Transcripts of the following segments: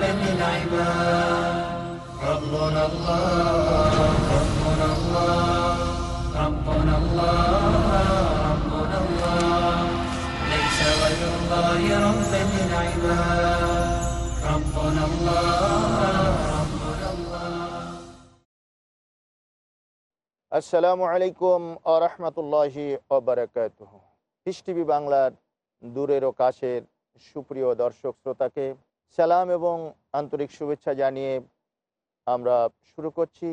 ربنا الله ربنا الله ربنا الله ربنا الله ليس غير الله ربا للعباد ربنا الله ربنا الله আসসালামু আলাইকুম আরহামতুল্লাহি ওবরাকাত পিস টিভি বাংলার দূরের ও কাছের সুপ্রিয় দর্শক শ্রোতাকে সালাম এবং আন্তরিক শুভেচ্ছা জানিয়ে আমরা শুরু করছি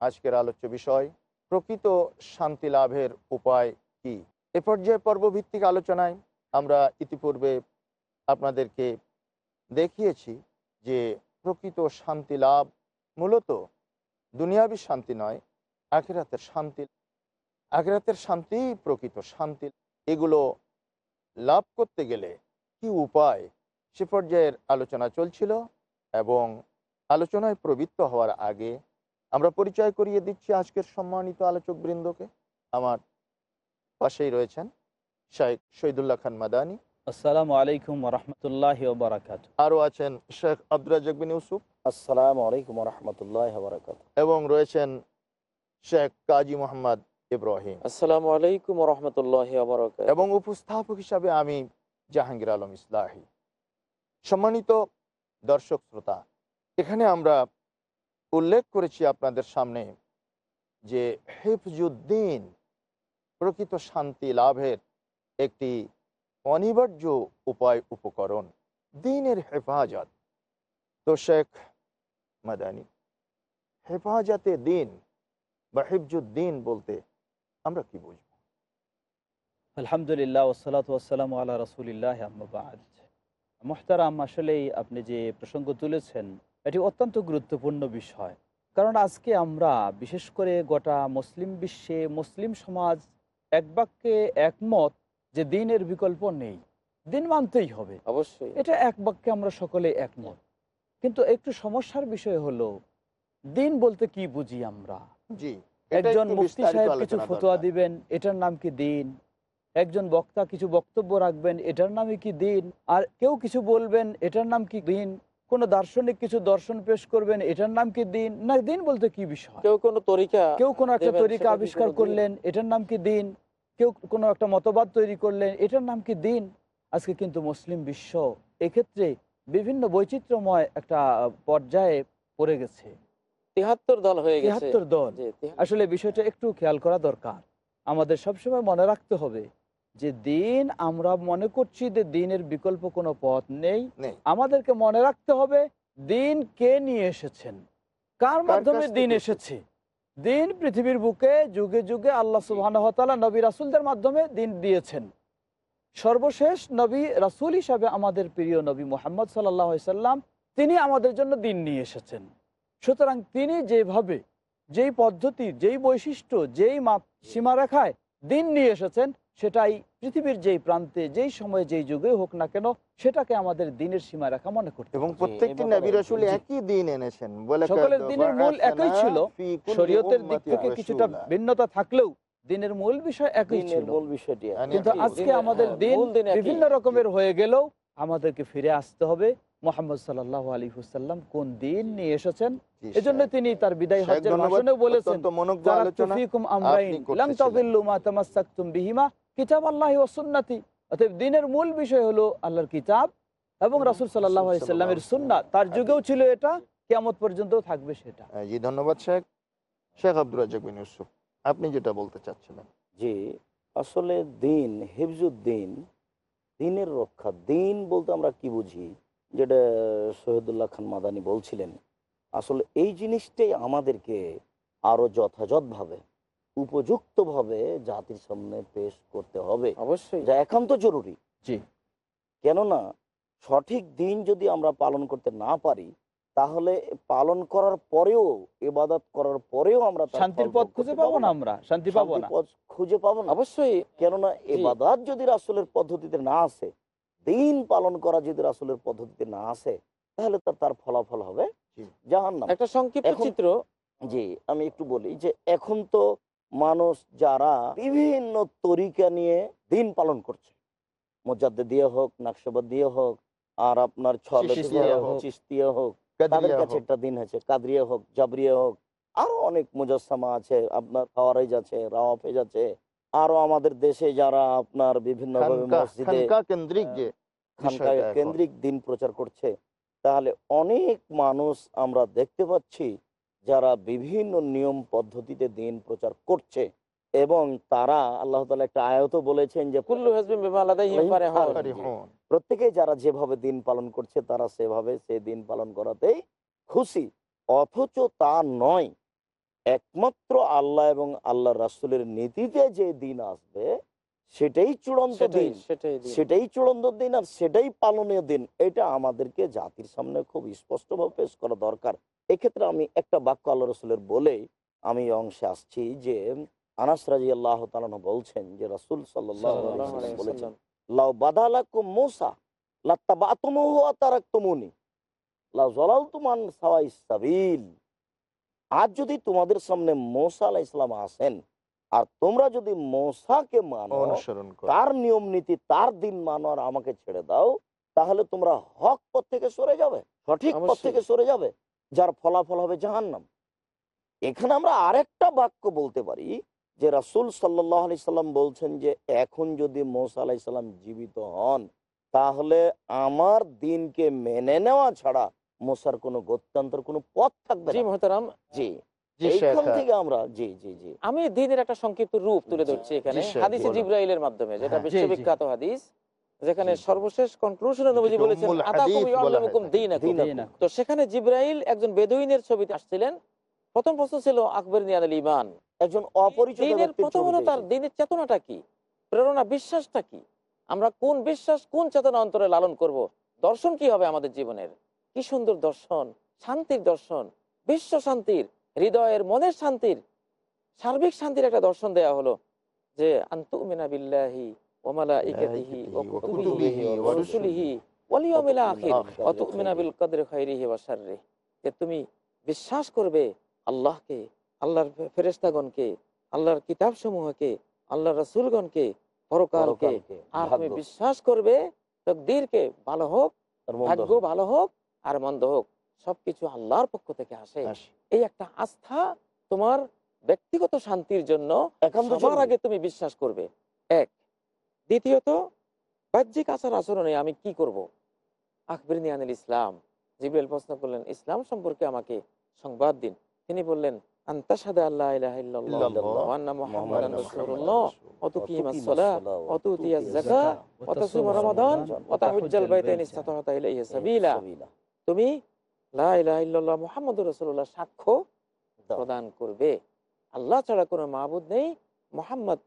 আজকের আলোচ্য বিষয়, প্রকৃত শান্তি লাভের উপায় কি? এ পর্যায়ে পর্বভিত্তিক আলোচনায় আমরা ইতিপূর্বে আপনাদেরকে দেখিয়েছি যে প্রকৃত শান্তি লাভ মূলত দুনিয়াবী শান্তি নয়, আখেরাতের শান্তি আখেরাতের শান্তি প্রকৃত শান্তি, এগুলো লাভ করতে গেলে কি উপায় সে পর্যায়ের আলোচনা চলছিল এবং আলোচনায় প্রবৃত্ত হওয়ার আগে আমরা পরিচয় করিয়ে দিচ্ছি আজকের সম্মানিত আলোচক বৃন্দকে আমার পাশেই রয়েছেন শেখ শহীদুল্লাহ খান মাদানি। আসসালামু আলাইকুম রহমতুল্লাহ বারাকাত আরও আছেন শেখ আব্দুল রাজাক বিন ইউসুফ। আসসালামু আলাইকুম রহমতুল্লাহ বারাকাত এবং রয়েছেন শেখ কাজী মোহাম্মদ ইব্রাহিম। আসসালামু আলাইকুম রহমতুল্লাহ এবং উপস্থাপক হিসাবে আমি জাহাঙ্গীর আলম ইসলাহি। সম্মানিত দর্শক শ্রোতা, এখানে আমরা উল্লেখ করেছি আপনাদের সামনে যে হেফজুদ্দিন প্রকৃত শান্তি লাভের একটি অনিবার্য উপায় উপকরণ, দিনের হেফাজত। তো শেখ মাদানি, হেফাজতে দিন বা হেফজুদ্দিন বলতে আমরা কি বুঝব? আলহামদুলিল্লাহ ওসালাত ওসালাম আল্লাহ রসুলিল্লাহ মোহতারাম আসলেই আপনি যে প্রসঙ্গ তুলেছেন এটি অত্যন্ত গুরুত্বপূর্ণ বিষয়। কারণ আজকে আমরা বিশেষ করে গোটা মুসলিম বিশ্বে মুসলিম সমাজ এক বাক্যে একমত যে দিনের বিকল্প নেই। দিন মানতেই হবে। অবশ্যই। এটা এক বাক্যে আমরা সকলে একমত। কিন্তু একটু সমস্যার বিষয় হলো দিন বলতে কি বুঝি আমরা? জি একজন মুফতি সাহেব কিছু ফতোয়া দিবেন এটার নাম কি দিন? একজন বক্তা কিছু বক্তব্য রাখবেন এটার নামে কি দিন? আর কেউ কিছু বলবেন এটার নাম কি দিন? কোন দার্শনিক কিছু দর্শন পেশ করবেন এটার নাম কি দিন? না দিন বলতে কি বিষয়? কেউ কোনো তরিকা কেউ কোনো একটা তরিকা আবিষ্কার করলেন এটার নাম কি দিন? কেউ কোনো একটা মতবাদ তৈরি করলেন এটার নাম কি দিন? আজকে কিন্তু মুসলিম বিশ্ব এক্ষেত্রে বিভিন্ন বৈচিত্র্যময় একটা পর্যায়ে পড়ে গেছে। তিহাত্তর দল হয়ে গেছে। তিয়াত্তর দল। আসলে বিষয়টা একটু খেয়াল করা দরকার। আমাদের সবসময় মনে রাখতে হবে যে দিন আমরা মনে করছি যে দিনের বিকল্প কোনো পথ নেই। আমাদেরকে মনে রাখতে হবে দিন কে নিয়ে এসেছেন? কার মাধ্যমে দিন এসেছে? দিন পৃথিবীর বুকে যুগে যুগে আল্লাহ সুবাহ নবী রাসুলদের মাধ্যমে দিন দিয়েছেন। সর্বশেষ নবী রাসুল হিসাবে আমাদের প্রিয় নবী মোহাম্মদ সাল্লাহ সাল্লাম তিনি আমাদের জন্য দিন নিয়ে এসেছেন। সুতরাং তিনি যেভাবে যেই পদ্ধতি যেই বৈশিষ্ট্য যেই সীমারেখায় দিন নিয়ে এসেছেন সেটাই পৃথিবীর যেই প্রান্তে যেই সময়ে যেই যুগে হোক না কেন সেটাকে আমাদের দিনের সীমারেখা মনে করতে এবং প্রত্যেকটি এই নবী রাসূল একই দিন এনেছেন। বলে সকলের দিনের মূল একই ছিল। শরীয়তের দিক থেকে কিছুটা ভিন্নতা থাকলেও দিনের মূল বিষয় একই ছিল। মূল বিষয়টি একই। কিন্তু আজকে আমাদের হ্যাঁ, দিন। বিভিন্ন রকমের হয়ে গেলেও আমাদেরকে ফিরে আসতে হবে। মোহাম্মদ সাল্লাহ আলী হুসাল্লাম কোন দিন নিয়ে এসেছেন? এজন্য তিনি তার বিদায় হজ্জের। ভাষণে বলেছেন আলোচনা। ফীকুম আমরাইন করতেছিলেন। লান মা তামাসসাকতুম বিহিমা কিতাবাল্লাহি ওয়া সুন্নতি। অতএব দিনের মূল বিষয় হলো আল্লাহর কিতাব এবং রাসূল সাল্লাল্লাহু আলাইহি সাল্লামের সুন্নাহ তার যুগেও ছিল এটা কিয়ামত পর্যন্ত থাকবে সেটা। হ্যাঁ, জি ধন্যবাদ শেখ। শেখ আব্দুর রাজাক বিন ইউসুফ আপনি যেটা বলতে চাচ্ছিলেন। জি আসলে দিন হেফজুদ্দিন দিনের রক্ষা। দিন বলতে আমরা কি বুঝি? যেটা শহীদুল্লাহ খান মাদানি বলছিলেন আসলে এই জিনিসটাই আমাদেরকে আরও যথাযথভাবে উপযুক্তভাবে জাতির সামনে পেশ করতে হবে। অবশ্যই। যা একান্ত জরুরি। জি। কেননা সঠিক দিন যদি আমরা পালন করতে না পারি তাহলে পালন করার পরেও এবাদত করার পরেও আমরা শান্তির পথ খুঁজে পাবো না আমরা। শান্তি পাবো না। পথ খুঁজে পাবো না। অবশ্যই। কেননা এবাদাত যদি রাসুলের পদ্ধতিতে না আসে দিন পালন করা যদি রাসুলের পদ্ধতিতে না আসে তাহলে তার তার ফলাফল হবে জি। জাহান্নাম। একটা সংক্ষিপ্ত চিত্র। জি আমি একটু বলি যে এখন তো মানুষ যারা বিভিন্ন তরিকা নিয়ে দিন পালন করছে মজাদ্দে দিয়ে হোক নাকশবাদ দিয়ে হোক আর আপনার হোক। চিস্তিয়া হোক তাদের কাছে একটা দিন আছে কাদরিয়া হোক জাবরিয়া হোক আরও অনেক মুজাসসামা আছে আপনার খাওয়ারাইজ আছে রাওয়াফেজ আছে আরও আমাদের দেশে যারা আপনার বিভিন্ন মসজিদে কেন্দ্রিক। কেন্দ্রিক দিন প্রচার করছে তাহলে অনেক মানুষ আমরা দেখতে পাচ্ছি যারা বিভিন্ন নিয়ম পদ্ধতিতে দিন প্রচার করছে এবং তারা আল্লাহ তালা একটা আয়ত বলেছেন যে। প্রত্যেকে যারা যেভাবে দিন পালন করছে তারা সেভাবে সে দিন পালন করাতেই খুশি। অথচ তা নয়। একমাত্র আল্লাহ এবং আল্লাহ রাসুলের নীতিতে যে দিন আসবে সেটাই চূড়ান্ত দিন। সেটাই দিন। সেটাই চূড়ান্ত দিন আর সেটাই পালনীয় দিন। এটা আমাদেরকে জাতির সামনে খুব স্পষ্টভাবে পেশ করা দরকার। এক্ষেত্রে আমি একটা বাক্য আল্লাহ রসুলের বলে আমি অংশে আসছি যে আনাস রাজি আল্লাহ তালানো বলছেন যে রাসুল সাল্লাহ বলেছেন লাউ মুসা আজ যদি তোমাদের সামনে মোসা আলাইহিস ইসলাম আসেন আর তোমরা যদি মোসাকে মানো অনুসরণ তার নিয়ম নীতি তার দিন মানো আর আমাকে ছেড়ে দাও তাহলে তোমরা হক পথ থেকে সরে যাবে। সঠিক পথ থেকে সরে যাবে। যার ফলাফল হবে জাহান্নাম। এখানে আমরা আরেকটা বাক্য বলতে পারি যে রাসুল সাল্লাহ আলি সাল্লাম বলছেন যে এখন যদি মৌসা আলাহি সাল্লাম জীবিত হন তাহলে আমার দিনকে মেনে নেওয়া ছাড়া মোসার কোনো গত্যান্তর কোনো পথ থাকবে জি মহতারাম। জি। আমি দিনের একটা সংক্ষিপ্ত রূপ তুলে ধরছি এখানে। হাদিসে জিব্রাইলের মাধ্যমে যেটা হ্যাঁ। বিশ্ববিখ্যাত হাদিস যেখানে সর্বশেষ কনক্লুশনে নবীজি বলেছেন। তো সেখানে জিব্রাইল একজন বেদুইনের ছবিতে আসছিলেন। প্রথম প্রশ্ন ছিল আকবর নিয়াল ইমান একজন অপরিচিত প্রথম হলো তার দিনের চেতনাটা কি? প্রেরণা বিশ্বাসটা কি? আমরা কোন বিশ্বাস কোন চেতনা অন্তরে লালন করব? দর্শন কি হবে আমাদের জীবনের? কি সুন্দর দর্শন শান্তির দর্শন বিশ্ব শান্তির হৃদয়ের মনের শান্তির। সার্বিক শান্তির একটা দর্শন দেয়া হলো যে আন্তুমিনা বিল্লাহি যে তুমি বিশ্বাস করবে আল্লাহকে আল্লাহর ফেরেশতাগণকে আল্লাহর কিতাব সমূহকে আল্লাহর রাসূলগণকে পরকালকে। আর তুমি বিশ্বাস করবে তকদিরকে ভালো হোক ভাগ্য ভালো হোক আর মন্দ হোক সবকিছু আল্লাহর পক্ষ থেকে আসে। এই একটা আস্থা তোমার ব্যক্তিগত শান্তির জন্য সবার আগে তুমি বিশ্বাস করবে। এক দ্বিতীয়ত বাহ্যিক আচার আচরণে আমি কি করব? আকবর নিয়ানুল ইসলাম জিবরাইল প্রশ্ন করলেন ইসলাম সম্পর্কে আমাকে সংবাদ দিন। তিনি বললেন আন্তাসাদা আল্লাহ। তুমি সাক্ষ্য প্রদান করবে। আল্লাহ ছাড়া কোনো মাহবুদ নেই মোহাম্মদ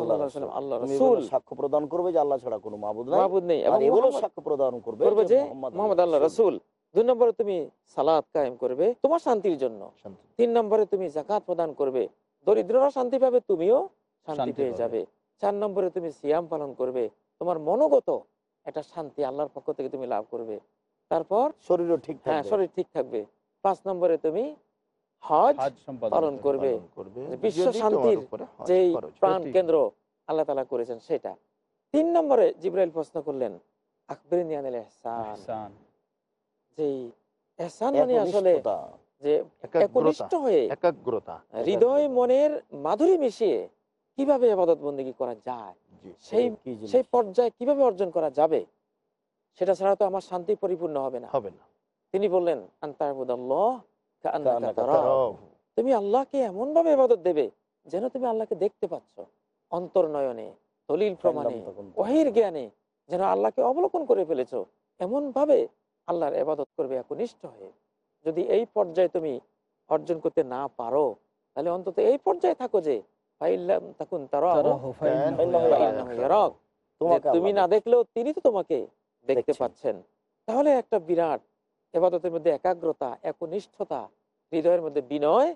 আল্লাহ সাল্লাল্লাহু আলাইহি ওয়াসাল্লাম আল্লাহ তুমি রাসূল। বলো সাক্ষ্য প্রদান করবে যে আল্লাহ ছাড়া কোনো মাবুদ নাই। নেই এবং আর এগুলো মুহাম্মদ সাক্ষ্য প্রদান করবে করবে যে মোহাম্মদ আল্লাহ রাসূল। দুই নম্বরে তুমি সালাত কায়েম করবে তোমার শান্তির জন্য। শান্তি। তিন নম্বরে তুমি জাকাত প্রদান করবে দরিদ্ররা শান্তি পাবে তুমিও শান্তি পেয়ে যাবে। চার নম্বরে তুমি সিয়াম পালন করবে তোমার মনোগত একটা শান্তি আল্লাহর পক্ষ থেকে তুমি লাভ করবে। তারপর শরীরও ঠিক হ্যাঁ থাকবে। শরীর ঠিক থাকবে। পাঁচ নম্বরে তুমি হজ পালন করবে। যে বিশ্ব শান্তির ফরজ। প্রাণ কেন্দ্র আল্লাহ তালা করেছেন সেটা। তিন নম্বরে জিব্রাইল প্রশ্ন করলেন আকবর এহসান। যেই এহসান মানে আসলে যে একনিষ্ঠ হয়ে একাগ্রতা। হৃদয় মনের মাধুরী মিশিয়ে কীভাবে আবাদত বন্দী করা যায়? সেই সেই পর্যায়ে কীভাবে অর্জন করা যাবে? সেটা ছাড়া তো আমার শান্তি পরিপূর্ণ হবে না। হবে না। তিনি বললেন আন্তাবুদাল্লাহ তুমি আল্লাহকে এমন ভাবে ইবাদত দেবে যেন তুমি আল্লাহকে দেখতে পাচ্ছ। অন্তর্নয়নে দলিল প্রমাণে ওহির জ্ঞানে যেন আল্লাহকে অবলোকন করে ফেলেছো। এমন ভাবে আল্লাহর ইবাদত করবে একনিষ্ঠ হয়ে। যদি এই পর্যায়ে তুমি অর্জন করতে না পারো তাহলে অন্তত এই পর্যায়ে থাকো যে তুমি না দেখলেও তিনি তো তোমাকে দেখতে পাচ্ছেন। তাহলে একটা বিরাট এবাদতের মধ্যে একাগ্রতা একনিষ্ঠতা হৃদয়ের মধ্যে বিনয়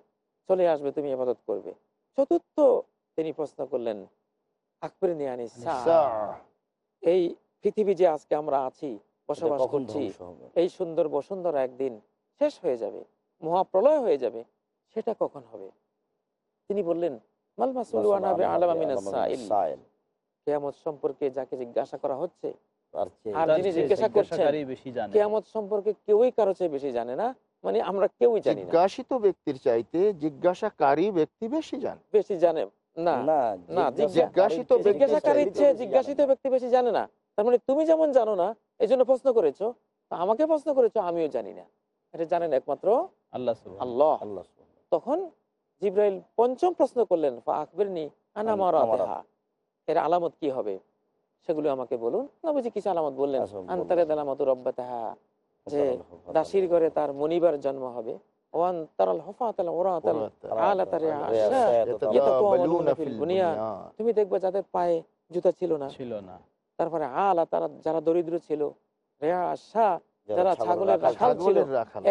চলে আসবে তুমি এবাদত করবে। চতুর্থ তিনি প্রশ্ন করলেন আকবর নিয়ানি এই পৃথিবী যে আজকে আমরা আছি বসবাস করছি এই সুন্দর বসুন্ধরা একদিন শেষ হয়ে যাবে মহাপ্রলয় হয়ে যাবে সেটা কখন হবে? তিনি বললেন মাল মাসউলু আন আবি আলামা মিনাস সাইল। সাইল। কেয়ামত সম্পর্কে যাকে জিজ্ঞাসা করা হচ্ছে আর যিনি জিজ্ঞাসা করছেন, জিজ্ঞাসাকারী বেশি জানে। কেয়ামত সম্পর্কে কেউই কারও চেয়ে বেশি জানে না মানে আমরা কেউই জানি না। জিজ্ঞাসিত ব্যক্তির চাইতে জিজ্ঞাসাকারী ব্যক্তি বেশি জান। বেশি জানে না। না না, জিজ্ঞাসিত জিজ্ঞাসাকারীর চেয়ে জিজ্ঞাসিত ব্যক্তি বেশি জানে না। তার মানে তুমি যেমন জানো না এই জন্য প্রশ্ন করেছ। আমাকে প্রশ্ন করেছ আমিও জানি না। এটা জানেন একমাত্র আল্লাহ আল্লাহ। আল্লাহ তখন জিব্রাইল পঞ্চম প্রশ্ন করলেন আকবরনি আনামারা আমারা। এর আলামত কি হবে? সেগুলো আমাকে বলুন। না বুঝি কিছু আলামত বললেন। আন্তারে দালামত রব্বাতাহা। যে দাসির ঘরে তার মনিবার জন্ম হবে। তুমি দেখবে যাদের পায়ে জুতা ছিল না। ছিল না। তারপরে আলা তারা যারা দরিদ্র ছিল রেয়া আশা যারা ছাগলের রাখাল ছিল।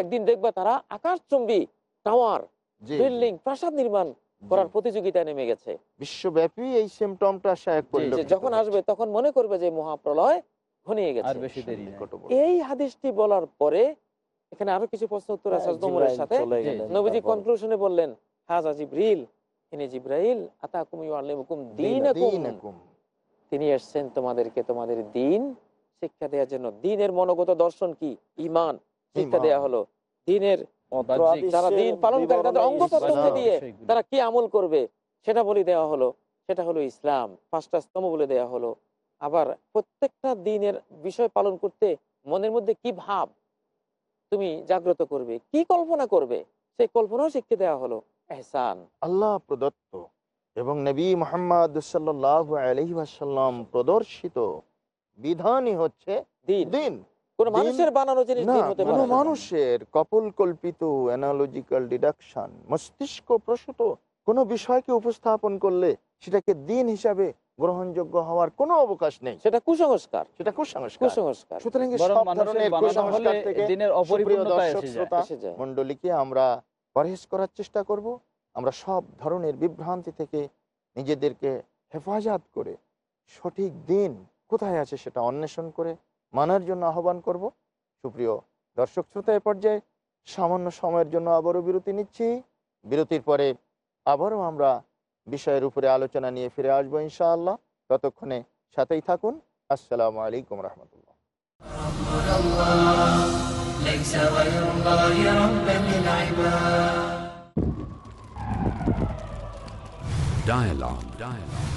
একদিন দেখবা তারা আকাশচুম্বী টাওয়ার জি, জি, বিল্ডিং প্রাসাদ নির্মাণ। করার প্রতিযোগিতায় নেমে গেছে। বিশ্বব্যাপী এই সিমটমটা যখন আসবে তখন মনে করবে যে মহাপ্রলয় ঘনিয়ে গেছে। এই হাদিসটি বলার পরে এখানে আরও কিছু প্রশ্ন উত্তর আছে হ্যাঁ, সাথে। নবীজি কনক্লুশনে বললেন হাজা জিব্রিল ইনি জিব্রাইল আতাকুম ইউআল্লিমুকুম দীনাকুম। দীনাকুম। তিনি এসেছেন তোমাদেরকে তোমাদের দিন শিক্ষা দেওয়ার জন্য। দিনের মনোগত দর্শন কি? ইমান। শিক্ষা। দেয়া হলো। দিনের যারা দিন পালন করে তাদের অঙ্গ প্রত্যঙ্গ দিয়ে তারা কি আমল করবে? সেটা বলে দেওয়া হলো সেটা হলো ইসলাম। পাঁচটা স্তম্ভ বলে দেওয়া হলো। আবার প্রত্যেকটা দিনের বিষয় পালন করতে মনের মধ্যে কি ভাব? তুমি জাগ্রত করবে কি কল্পনা করবে? সেই কল্পনাও শিখতে দেওয়া হলো। এহসান। আল্লাহ প্রদত্ত এবং নবী মোহাম্মদ সাল্লাহ আলহি প্রদর্শিত বিধানই হচ্ছে দিন। দিন। কোন মানুষের বানানো জিনিস হতে পারে মানুষের কপল কল্পিত অ্যানালজিক্যাল ডিডাকশন মস্তিষ্ক প্রসূত কোনো বিষয়কে উপস্থাপন করলে সেটাকে দিন হিসাবে গ্রহণযোগ্য হওয়ার কোনো অবকাশ নেই। সেটা কুসংস্কার। সেটা কুসংস্কার। কুসংস্কার। সুতরাং সব মানুষের ধরনের কুসংস্কার থেকে দিনের অপরিপূর্ণতা এসে যায়। শ্রোতা এসে যায়। মণ্ডলীকে আমরা পরহেজ করার চেষ্টা করব। আমরা সব ধরনের বিভ্রান্তি থেকে নিজেদেরকে হেফাজত করে সঠিক দিন কোথায় আছে সেটা অন্বেষণ করে মানার জন্য আহ্বান করব। সুপ্রিয় দর্শক শ্রোতা, এ পর্যায়ে সামান্য সময়ের জন্য আবারও বিরতি নিচ্ছি। বিরতির পরে আবারও আমরা বিষয়ের উপরে আলোচনা নিয়ে ফিরে আসব ইনশাআল্লাহ। ততক্ষণে সাথেই থাকুন। আসসালামু আলাইকুম রহমতুল্লাহ। Dialogue. Dialogue.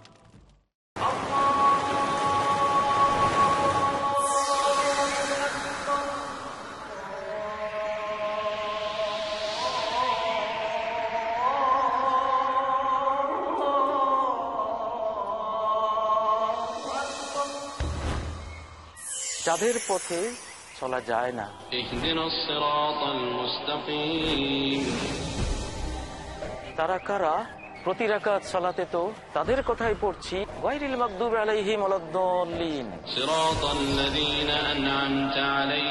যাদের পথে চলা যায় না। তারা কারা? প্রতি রাকাত সালাতে তো তাদের কথাই পড়ছি। গায়রিল মাগদুব আলাইহিম আলাদ-দাল্লিন সিরাতাল আন'আমতা আলাইহিম।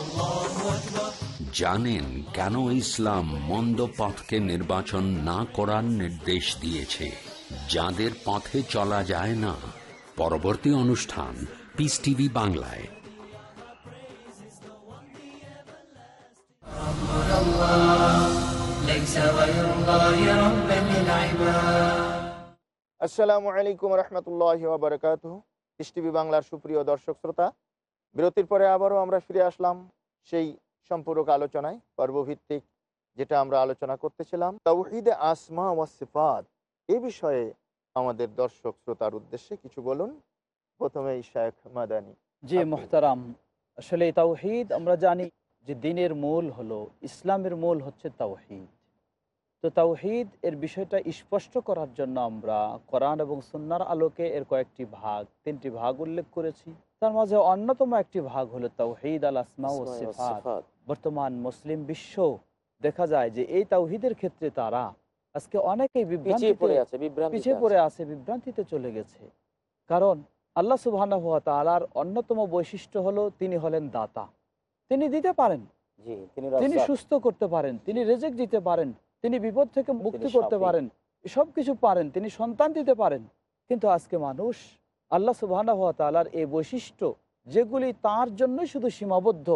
জানেন কেন ইসলাম মন্দ পথকে নির্বাচন না করার নির্দেশ দিয়েছে। যাদের পথে চলা যায় না। পরবর্তী অনুষ্ঠান পিস টিভি বাংলায়। আসসালামু আলাইকুম রহমতুল্লাহ বারকাত পিস টিভি বাংলার সুপ্রিয় দর্শক শ্রোতা, বিরতির পরে আবারও আমরা ফিরে আসলাম সেই সম্পূরক আলোচনায় পর্বভিত্তিক যেটা আমরা আলোচনা করতেছিলাম তাওহিদে আসমা ওয়া সিফাত। এ বিষয়ে আমাদের দর্শক শ্রোতার উদ্দেশ্যে কিছু বলুন। প্রথমেই শেখ মাদানী জি। মোহতারাম আসলে তাওহিদ আমরা জানি যে দিনের মূল হলো ইসলামের মূল হচ্ছে তাওহিদ। তো তাওহিদ এর বিষয়টা স্পষ্ট করার জন্য আমরা কোরআন এবং সুন্নার আলোকে এর কয়েকটি ভাগ তিনটি ভাগ উল্লেখ করেছি। তার মাঝে অন্যতম একটি ভাগ হলো তাওহিদ আল আসমা ও সিফাত। বর্তমান মুসলিম বিশ্ব দেখা যায় যে এই তাওহিদের ক্ষেত্রে তারা আজকে অনেকেই পিছিয়ে পড়ে আছে বিভ্রান্তিতে পিছিয়ে পড়ে আছে। বিভ্রান্তিতে চলে গেছে। কারণ আল্লাহ সুবাহ তালার অন্যতম বৈশিষ্ট্য হলো তিনি হলেন দাতা। তিনি দিতে পারেন। জি তিনি তিনি সুস্থ করতে পারেন তিনি রেজেক দিতে পারেন তিনি বিপদ থেকে মুক্তি করতে পারেন সব কিছু পারেন তিনি সন্তান দিতে পারেন। কিন্তু আজকে মানুষ আল্লাহ সুবাহ তালার এই বৈশিষ্ট্য যেগুলি তার জন্যই শুধু সীমাবদ্ধ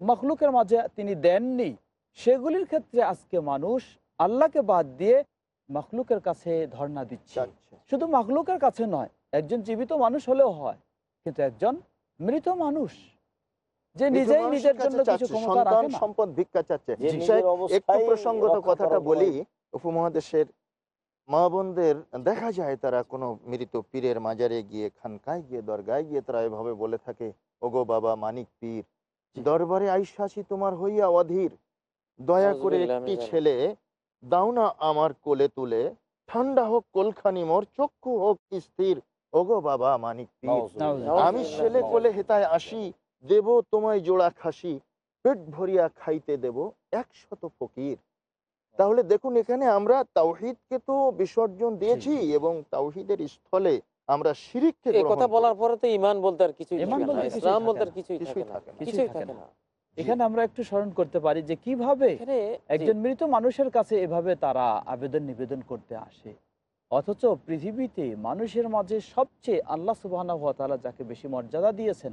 মখলুকের মাঝে তিনি দেননি সেগুলির ক্ষেত্রে আজকে মানুষ আল্লাহকে বাদ দিয়ে মখলুকের কাছে ধর্ণা দিচ্ছে। শুধু মাখলুকের কাছে নয় একজন জীবিত মানুষ হলেও হয় কিন্তু একজন মৃত মানুষ যে নিজেই নিজের কাছে জন্য কিছু সন্তান সম্পদ ভিক্ষা চাচ্ছে। একটু প্রসঙ্গত কথাটা বলি উপমহাদেশের মা বোনদের দেখা যায় তারা কোনো মৃত পীরের মাজারে গিয়ে খানকায় গিয়ে দরগায় গিয়ে তারা এভাবে বলে থাকে ওগো বাবা মানিক পীর দরবারে আইসাছি তোমার হইয়া অধীর। দয়া করে একটি ছেলে দাও না আমার কোলে তুলে ঠান্ডা হোক কোলখানি মোর চক্ষু হোক স্থির। ওগো বাবা মানিক পীর আমি ছেলে কোলে হেতায় আসি দেব তোমায় জোড়া খাসি পেট ভরিয়া খাইতে দেব একশত ফকির। তাহলে দেখুন এখানে আমরা তাওহিদকে তো বিসর্জন দিয়েছি এবং তাওহিদের স্থলে আমরা শিরিককে এই কথা বলার পরে তো ইমান বলতে আর কিছুই ঈমান বলতে ইসলাম বলতে আর কিছুই থাকে না কিছুই থাকে না। এখানে আমরা একটু স্মরণ করতে পারি যে কীভাবে একজন মৃত মানুষের কাছে এভাবে তারা আবেদন নিবেদন করতে আসে। অথচ পৃথিবীতে মানুষের মাঝে সবচেয়ে আল্লাহ সুবাহ যাকে বেশি মর্যাদা দিয়েছেন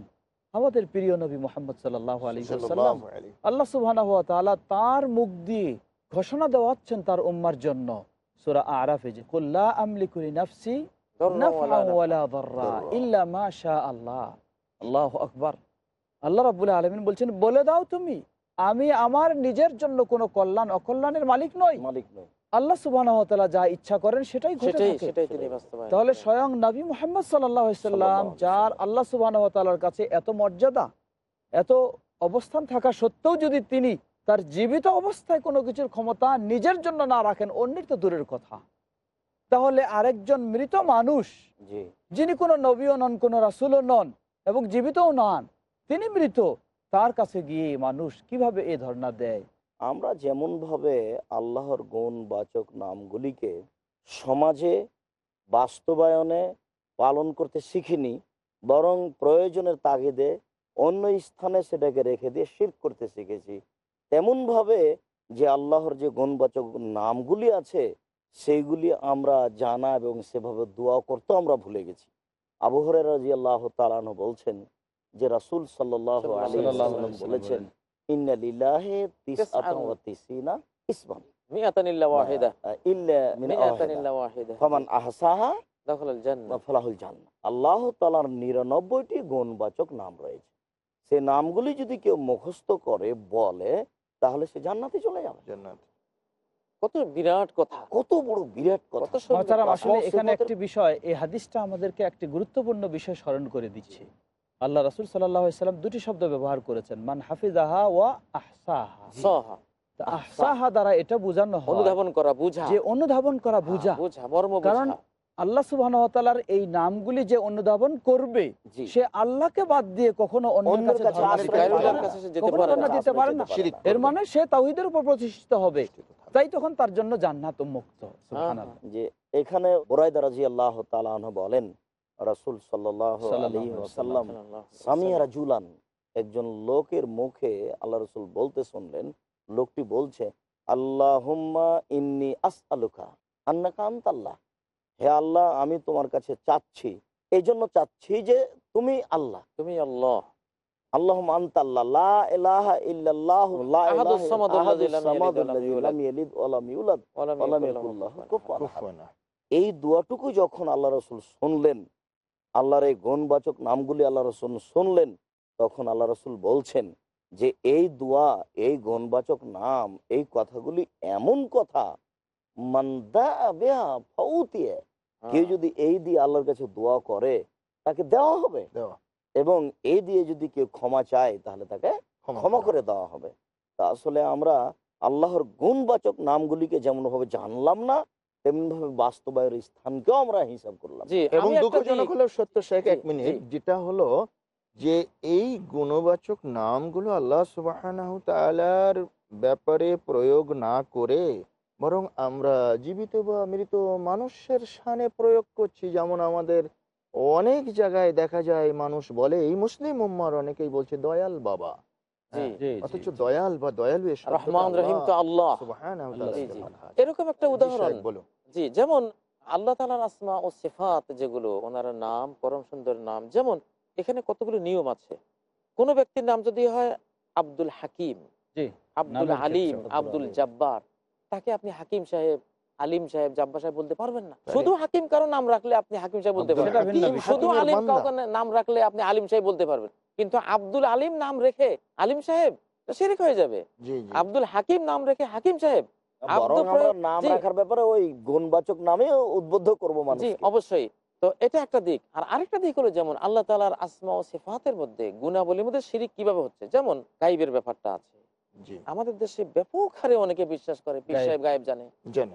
আমাদের প্রিয় নবী মোহাম্মদ সাল্লাহ আলী সাল্লাম আল্লাহ সুবাহ তার মুখ দিয়ে ঘোষণা দেওয়াচ্ছেন তার উম্মার জন্য। সুরা আরাফে যে কুল্লা নাফসি ধর্ম নাফআ ওয়ালা ওয়ালা দাররা ইল্লা মা শা আল্লাহ। আল্লাহু আল্লাহ রাব্বুল আলামিন বলছেন বলে দাও তুমি আমি আমার নিজের জন্য কোনো কল্যাণ অকল্যাণের মালিক নই। মালিক নয় আল্লাহ সুবহানাহু যা ইচ্ছা করেন সেটাই তাহলে স্বয়ং নবী মোহাম্মদ সাল্লাম যার আল্লাহ তাআলার কাছে এত মর্যাদা এত অবস্থান থাকা সত্ত্বেও যদি তিনি তার জীবিত অবস্থায় কোনো কিছুর ক্ষমতা নিজের জন্য না রাখেন অন্যের তো দূরের কথা। তাহলে আরেকজন মৃত মানুষ যিনি কোনো নবীও নন কোনো রাসুলও নন এবং জীবিতও নন তিনি মৃত তার কাছে গিয়ে মানুষ কীভাবে এ ধর্ণা দেয়? আমরা যেমনভাবে আল্লাহর গুণ বাচক নামগুলিকে সমাজে বাস্তবায়নে পালন করতে শিখিনি বরং প্রয়োজনের তাগিদে অন্য স্থানে সেটাকে রেখে দিয়ে শির করতে শিখেছি তেমনভাবে যে আল্লাহর যে গুণবাচক নামগুলি আছে সেইগুলি আমরা জানা এবং সেভাবে দোয়া করতে আমরা ভুলে গেছি। আবু হরেরা রাজি আল্লাহ তালানো বলছেন যে রাসুল সাল্লাহ বলেছেন ইসমান। আল্লাহ 99টি গুণবাচক নাম রয়েছে। সে নামগুলি যদি কেউ মুখস্থ করে বলে তাহলে সে জান্নাতে চলে যাবে। জান্নাত। কত বিরাট কথা। কত বড় বিরাট কথা। আসলে এখানে একটি বিষয় এই হাদিসটা আমাদেরকে একটি গুরুত্বপূর্ণ বিষয় স্মরণ করে দিচ্ছে। আল্লাহ রাসুল সাল্লাম দুটি শব্দ ব্যবহার করেছেন মান হাফিজাহা ওয়া আহসাহা। আহসাহা। দ্বারা এটা বোঝানো হয় অনুধাবন করা বুঝা। যে অনুধাবন করা বুঝা। হ্যাঁ, কারণ বুঝা। আল্লাহ সুবাহর এই নামগুলি যে অনুধাবন করবে সে আল্লাহকে বাদ দিয়ে কখনো অন্যের দিতে পারে না। এর মানে সে তাওহিদের উপর প্রতিষ্ঠিত হবে। তাই তখন তার জন্য জান্নাত মুক্ত যে এখানে বোরাইদা রাজি আল্লাহ বলেন রাসুল ওয়াসাল্লাম সামিয়া রাজুলান একজন লোকের মুখে আল্লাহ রসুল বলতে শুনলেন লোকটি বলছে আল্লাহুম্মা ইন্নি আস আলুকা আন্নাকা আন্তাল্লাহ। হে আল্লাহ আমি তোমার কাছে চাচ্ছি। এই জন্য চাচ্ছি যে তুমি আল্লাহ। তুমি আল্লাহ। এই দোয়াটুকু যখন আল্লাহ রসুল শুনলেন আল্লাহর এই গুণবাচক নামগুলি আল্লাহ রসুল শুনলেন তখন আল্লাহ রসুল বলছেন যে এই দোয়া এই গুণবাচক নাম এই কথাগুলি এমন কথা মান্দা বেহা ফাউতিয়ে কেউ হ্যাঁ। যদি এই দিয়ে আল্লাহর কাছে দোয়া করে তাকে দেওয়া হবে। এবং এই দিয়ে যদি কেউ ক্ষমা চায় তাহলে তাকে ক্ষমা করে দেওয়া হবে। তা আসলে আমরা আল্লাহর গুণবাচক নামগুলিকে যেমন ভাবে জানলাম না তেমনি ভাবে বাস্তবায়ের স্থানকেও আমরা হিসাব করলাম। এবং দুঃখজনক দিক- সত্য শেখ এক মিনিট যেটা হলো যে এই গুণবাচক নামগুলো আল্লাহ সুবাহ ব্যাপারে প্রয়োগ না করে বরং আমরা জীবিত বা মৃত মানুষের সানে প্রয়োগ করছি যেমন আমাদের অনেক জায়গায় দেখা যায় মানুষ বলে এই মুসলিম উম্মার অনেকেই বলছে দয়াল বাবা জি, জি, অথচ জি, জি। দয়াল বা দয়ালু রহমান রহিম তো আল্লাহ আল্লাহ সুবহানাহু ওয়া আল্লাহ তাআলা জি, থেকে জি। বলা। এরকম একটা উদাহরণ সাহেব, জি যেমন আল্লাহ তালার আসমা ও সিফাত যেগুলো ওনার নাম পরম সুন্দর নাম যেমন এখানে কতগুলো নিয়ম আছে কোন ব্যক্তির নাম যদি হয় আব্দুল হাকিম আব্দুল আলিম আব্দুল। জব্বার তাকে আপনি হাকিম সাহেব আলিম সাহেব জাব্বার সাহেব বলতে পারবেন না। শুধু হাকিম কারও নাম রাখলে আপনি হাকিম সাহেব বলতে পারবেন। শুধু আলিম। কাউকে নাম রাখলে আপনি আলিম সাহেব বলতে পারবেন। কিন্তু আব্দুল আলিম নাম রেখে আলিম সাহেব সেরেক হয়ে যাবে। আব্দুল হাকিম নাম রেখে হাকিম সাহেব নাম রাখার ব্যাপারে ওই গুণবাচক নামে উদ্বুদ্ধ করব জি মানুষ অবশ্যই। তো এটা একটা দিক। আর আরেকটা দিক হলো যেমন আল্লাহ তালার আসমা ও সিফাতের মধ্যে গুণাবলীর মধ্যে শিরিক কীভাবে হচ্ছে? যেমন গাইবের ব্যাপারটা আছে। আমাদের দেশে ব্যাপক হারে অনেকে বিশ্বাস করে পীর সাহেব গায়েব জানে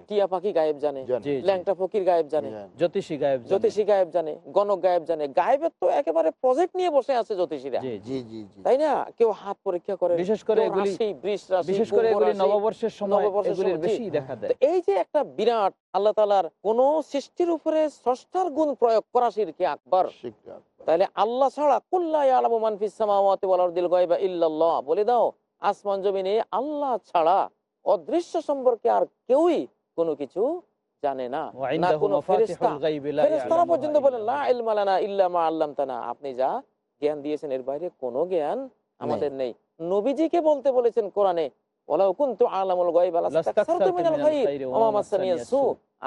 টিয়া পাখি গায়েব জানে জানি। জি, জি। ল্যাংটা ফকির গায়েব জানে জ্যোতিষী গায়েব জ্যোতিষী গায়েব জানে গণক গায়েব জানে। গায়েবের তো একেবারে প্রজেক্ট নিয়ে বসে আছে জ্যোতিষীরা। জি, জি। জি জি জি। তাই না? কেউ হাত পরীক্ষা করে বিশেষ করে কেউ এগুলি রাশি, বৃষ রাশি, বিশেষ করে কুম্ভ এগুলি রাশি। নববর্ষের সময় নববর্ষের এগুলির সময়, জি। বেশি দেখা দেয়। এই যে একটা বিরাট আল্লাহ তালার কোন সৃষ্টির উপরে স্রষ্টার গুণ প্রয়োগ করা শিরকে আকবর। তাহলে আল্লাহ ছাড়া কুল্লাই আলামু মানফিস সামাওয়াতি ওয়াল আরদিল গায়বা ইল্লাল্লাহ বলে দাও আসমান জমিনে আল্লাহ ছাড়া অদৃশ্য সম্পর্কে আর কেউই কোনো কিছু জানে না। পর্যন্ত বলেন ইল্লা আপনি যা জ্ঞান দিয়েছেন এর বাইরে কোনো জ্ঞান আমাদের নেই। নবীজিকে বলতে বলেছেন কোরআনে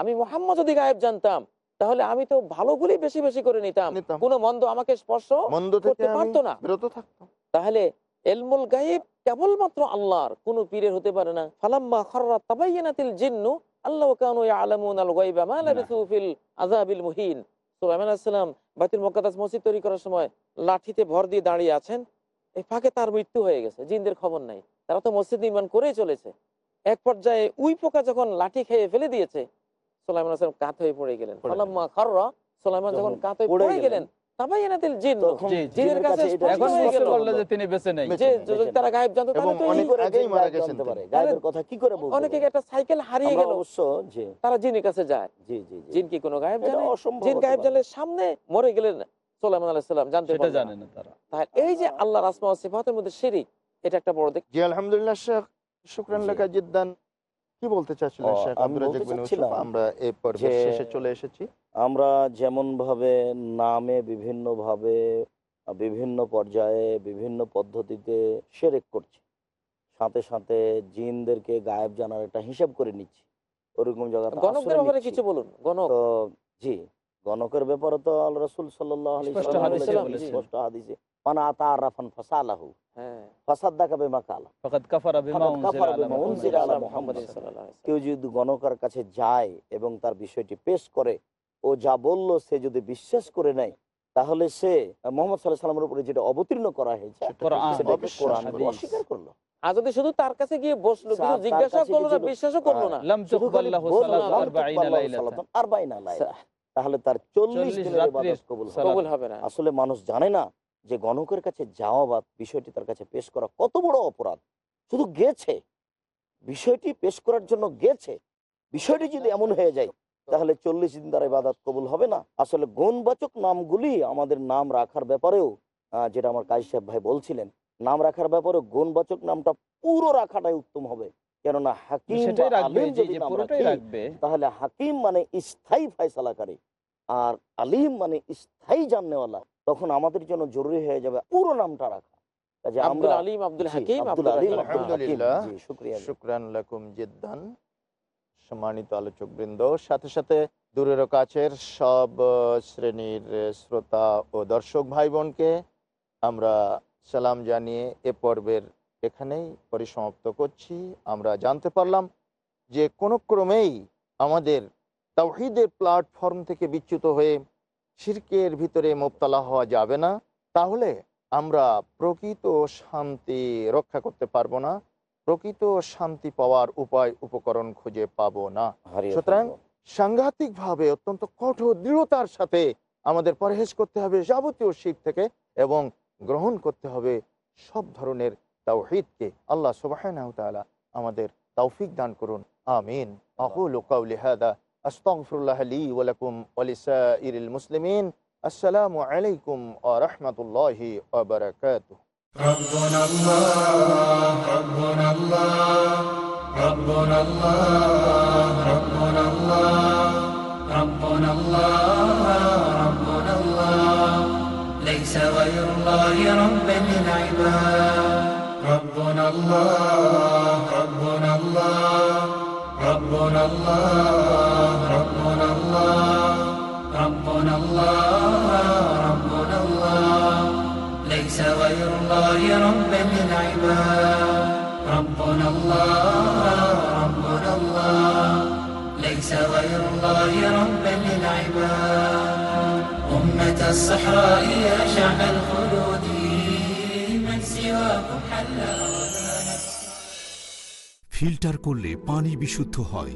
আমি মোহাম্মদ যদি গায়েব জানতাম তাহলে আমি তো ভালোগুলি বেশি বেশি করে নিতাম। কোনো মন্দ আমাকে স্পর্শ মন্দ করতে পারতো না। তাহলে এলমুল গায়েব কেবলমাত্র আল্লাহর কোন পীরের হতে পারে না। ফালাম্মা খাররা তাবাইয়ানাতিল জিন্নু আল্লাহ কানু ইয়ালামুন আল গায়বা মা লাবিসু ফিল আযাবিল মুহিন। সুলাইমান আলাইহিস সালাম বাইতুল মুকাদ্দাস মসজিদ তৈরি করার সময় লাঠিতে ভর দিয়ে দাঁড়িয়ে আছেন। এই ফাঁকে তার মৃত্যু হয়ে গেছে জিনদের খবর নাই। তারা তো মসজিদ নির্মাণ করেই চলেছে। এক পর্যায়ে উই পোকা যখন লাঠি খেয়ে ফেলে দিয়েছে সুলাইমান আলাইহিস সালাম কাত হয়ে পড়ে গেলেন। ফালাম্মা খাররা সুলাইমান যখন কাত হয়ে পড়ে গেলেন জিন্নু তারা জিনের কাছে যায়। জিন কি কোনো গায়েব জানে? জিন গায়েব। জানলে সামনে মরে গেলেন সোলাইমান আলাইহিস সালাম জানতে সেটা পারল জানে না না তারা এই যে আল্লাহর আসমা ও সিফাতের মধ্যে শিরিক এটা একটা বড় দিক। জি আলহামদুলিল্লাহ শেখ শুক্রান লেখা জিদ্দান কি বলতে চাচ্ছিলেন শেখ আমি রাজ্জাক বিন ইউসুফ? আমরা এই পর্বের শেষে চলে এসেছি। আমরা যেমন ভাবে নামে বিভিন্ন ভাবে বিভিন্ন পর্যায়ে বিভিন্ন পদ্ধতিতে সেরেক করছি। সাথে সাথে জিনদেরকে গায়েব জানার একটা হিসাব করে নিচ্ছি। ওরকম জায়গা কিছু বলুন গণক। তো জি গণকের ব্যাপারে তো আল্লাহ রসুল সাল্লাহ স্পষ্ট হাদিসে। আতা ফাসালাহু। হ্যাঁ। কেউ যদি গণকের কাছে যায় এবং তার বিষয়টি পেশ করে ও যা বলল সে যদি বিশ্বাস করে নেয় তাহলে সে মোহাম্মদ সাল্লাহ সাল্লামের উপরে যেটা অবতীর্ণ করা হয়েছে সেটাকে কোরআন অস্বীকার করল। আর যদি শুধু তার কাছে গিয়ে বসল কিছু জিজ্ঞাসা করল না কিছু- বিশ্বাসও করল না। তাহলে তার চল্লিশ 40 দিনের রাত্রির ইবাদত কবুল হবে। সালাত। কবুল হবে না আসলে মানুষ জানে না যে গণকের কাছে যাওয়া বা বিষয়টি তার কাছে পেশ করা কত বড় অপরাধ? শুধু গেছে। বিষয়টি পেশ করার জন্য গেছে। বিষয়টি যদি এমন হয়ে যায় তাহলে চল্লিশ দিন দ্বারা ইবাদত কবুল হবে না। আসলে গুণবাচক নামগুলি আমাদের নাম রাখার ব্যাপারেও যেটা আমার কাজী সাহেব ভাই বলছিলেন নাম রাখার ব্যাপারে গুণবাচক নামটা পুরো রাখাটাই উত্তম হবে। কেননা হাকিম তাহলে হাকিম মানে স্থায়ী ফায়সালাকারী। আর আলিম মানে স্থায়ী জাননেওয়ালা। তখন আমাদের জন্য জরুরি হয়ে যাবে পুরো নামটা রাখা। আমরা আলিম আব্দুল হাকিম আব্দুল আব্দুল আলিম, রাজ্জাক। আব্দুল হাকিম, আলহামদুলিল্লাহ। জি, শুক্রান লাকুম জিদ্দান। সম্মানিত আলোচক বৃন্দ সাথে সাথে দূরের কাছের সব শ্রেণির শ্রোতা ও দর্শক ভাই বোনকে আমরা সালাম জানিয়ে এ পর্বের এখানেই পরিসমাপ্ত করছি। আমরা জানতে পারলাম যে কোনো ক্রমেই আমাদের তাওহিদের প্ল্যাটফর্ম থেকে বিচ্যুত হয়ে শিরকের ভিতরে মোবতলা হওয়া যাবে না তাহলে আমরা প্রকৃত শান্তি রক্ষা করতে পারব না প্রকৃত শান্তি পাওয়ার উপায় উপকরণ খুঁজে পাবো না। সুতরাং। সাংঘাতিকভাবে অত্যন্ত কঠোর দৃঢ়তার সাথে আমাদের পরহেজ করতে হবে যাবতীয় শিখ থেকে এবং গ্রহণ করতে হবে সব ধরনের তাওহিদকে। আল্লাহ তাআলা আমাদের তৌফিক দান করুন। আমিন। আকুলু কাওলি হাদা আস্তাগফিরুল্লাহ লি ওয়া লাকুম ওয়া লিসাইরিল মুসলিমিন আসসালামু আলাইকুম ওয়া রাহমাতুল্লাহি ওয়া বারাকাতুহু ربنا الله ربنا الله ربنا الله ربنا الله ربنا الله ربنا الله ليس غير الله رب للعباد ربنا الله ربنا الله ربنا الله ربنا الله ربنا الله ربنا الله ليس غير الله رب للعباد ربنا الله ربنا الله ليس غير الله رب للعباد أمة الصحراء يا شعب الخلود من سواكم حل ফিল্টার করলে পানি বিশুদ্ধ হয়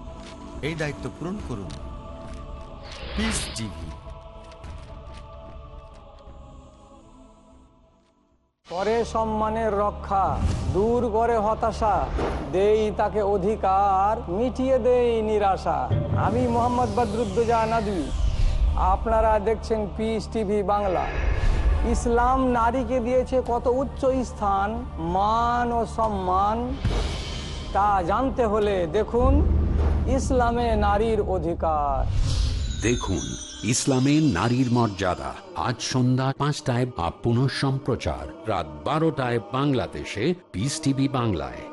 এই দায়িত্ব পূরণ করুন। করে সম্মানের রক্ষা, দূর করে হতাশা, দেই তাকে অধিকার, মিটিয়ে দেই নিরাশা। আমি মোহাম্মদ বদরুদ্দোজা আপনারা দেখছেন পিস টিভি বাংলা। ইসলাম নারীকে দিয়েছে কত উচ্চ স্থান, মান ও সম্মান, তা জানতে হলে দেখুন। ইসলামে নারীর অধিকার। দেখুন, ইসলামে নারীর মর্যাদা আজ সন্ধ্যা পাঁচটায় বা পুনঃ সম্প্রচার রাত বারোটায় বাংলাদেশে পিস টিভি বাংলায়।